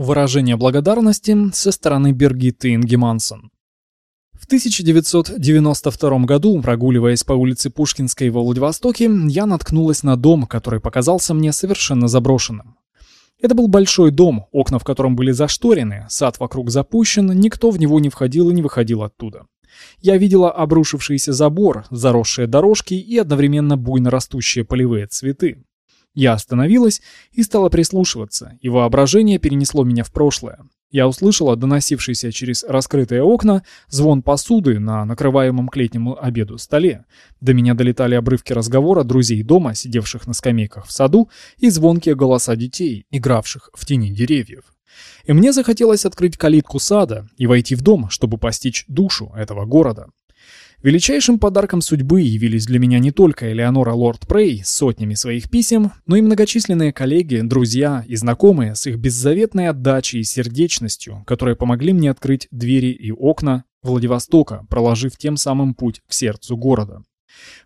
Выражение благодарности со стороны Бергитты Ингемансон. В 1992 году, прогуливаясь по улице Пушкинской во Владивостоке, я наткнулась на дом, который показался мне совершенно заброшенным. Это был большой дом, окна в котором были зашторены, сад вокруг запущен, никто в него не входил и не выходил оттуда. Я видела обрушившийся забор, заросшие дорожки и одновременно буйно растущие полевые цветы. Я остановилась и стала прислушиваться, и воображение перенесло меня в прошлое. Я услышала доносившийся через раскрытые окна звон посуды на накрываемом к летнему обеду столе. До меня долетали обрывки разговора друзей дома, сидевших на скамейках в саду, и звонкие голоса детей, игравших в тени деревьев. И мне захотелось открыть калитку сада и войти в дом, чтобы постичь душу этого города. Величайшим подарком судьбы явились для меня не только Элеонора Лорд Прей с сотнями своих писем, но и многочисленные коллеги, друзья и знакомые с их беззаветной отдачей и сердечностью, которые помогли мне открыть двери и окна Владивостока, проложив тем самым путь к сердцу города.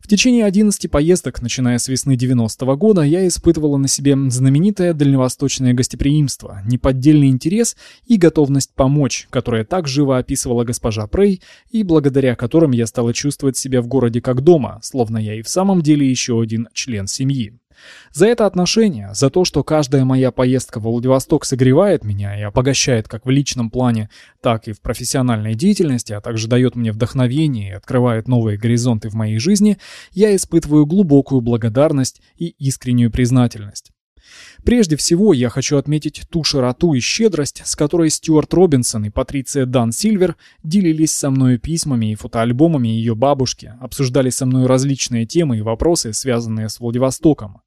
В течение 11 поездок, начиная с весны 90-го года, я испытывала на себе знаменитое дальневосточное гостеприимство, неподдельный интерес и готовность помочь, которое так живо описывала госпожа Прей, и благодаря которым я стала чувствовать себя в городе как дома, словно я и в самом деле еще один член семьи. За это отношение, за то, что каждая моя поездка в Владивосток согревает меня и обогащает как в личном плане, так и в профессиональной деятельности, а также дает мне вдохновение и открывает новые горизонты в моей жизни, я испытываю глубокую благодарность и искреннюю признательность. Прежде всего, я хочу отметить ту широту и щедрость, с которой Стюарт Робинсон и Патриция Дан Сильвер делились со мной письмами и фотоальбомами ее бабушки, обсуждали со мной различные темы и вопросы, связанные с Владивостоком.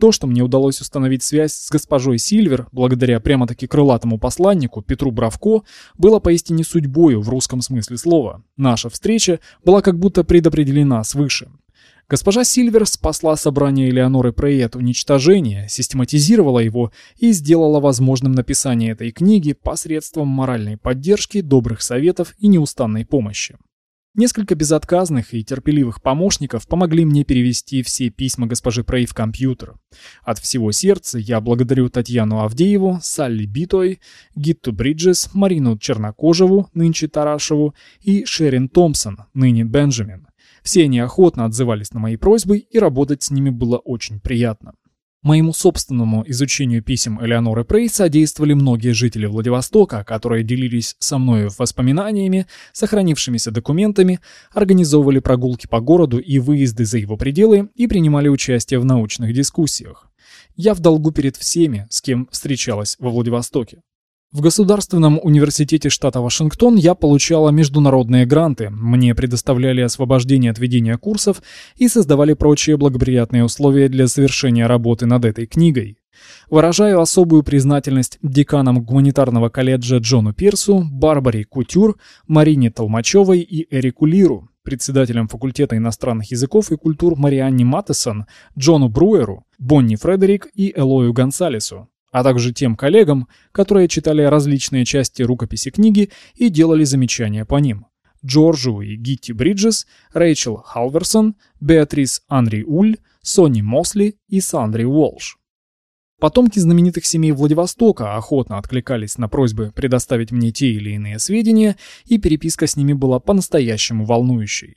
То, что мне удалось установить связь с госпожой Сильвер, благодаря прямо-таки крылатому посланнику Петру Бравко, было поистине судьбою в русском смысле слова. Наша встреча была как будто предопределена свыше. Госпожа Сильвер спасла собрание Элеоноры Прей от уничтожения, систематизировала его и сделала возможным написание этой книги посредством моральной поддержки, добрых советов и неустанной помощи. Несколько безотказных и терпеливых помощников помогли мне перевести все письма госпожи Прей в компьютер. От всего сердца я благодарю Татьяну Авдееву, Салли Битой, Гитту Бриджес, Марину Чернокожеву, нынче Тарашеву, и Шерин Томпсон, ныне Бенджамин. Все они охотно отзывались на мои просьбы, и работать с ними было очень приятно. Моему собственному изучению писем Элеоноры Прей содействовали многие жители Владивостока, которые делились со мной воспоминаниями, сохранившимися документами, организовывали прогулки по городу и выезды за его пределы и принимали участие в научных дискуссиях. Я в долгу перед всеми, с кем встречалась во Владивостоке. В Государственном университете штата Вашингтон я получала международные гранты, мне предоставляли освобождение от ведения курсов и создавали прочие благоприятные условия для завершения работы над этой книгой. Выражаю особую признательность деканам гуманитарного колледжа Джону Пирсу, Барбаре Кутюр, Марине Толмачевой и Эрику Лиру, председателям факультета иностранных языков и культур Марианне Маттесон, Джону Бруеру, Бонни Фредерик и Элою Гонсалесу а также тем коллегам, которые читали различные части рукописи книги и делали замечания по ним. Джорджу и Гитти Бриджес, Рэйчел Халверсон, Беатрис Анри Уль, Сони Мосли и Сандри Уолш. Потомки знаменитых семей Владивостока охотно откликались на просьбы предоставить мне те или иные сведения, и переписка с ними была по-настоящему волнующей.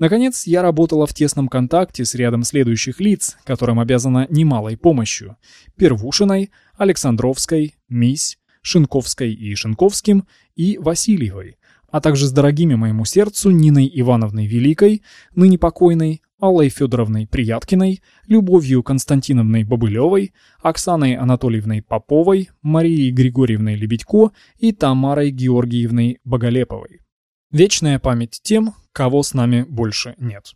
Наконец, я работала в тесном контакте с рядом следующих лиц, которым обязана немалой помощью. Первушиной, Александровской, Мись, Шинковской и Шинковским и Васильевой, а также с дорогими моему сердцу Ниной Ивановной Великой, ныне покойной, Аллой Федоровной Прияткиной, Любовью Константиновной Бобылевой, Оксаной Анатольевной Поповой, Марией Григорьевной Лебедько и Тамарой Георгиевной Боголеповой. Вечная память тем, кого с нами больше нет.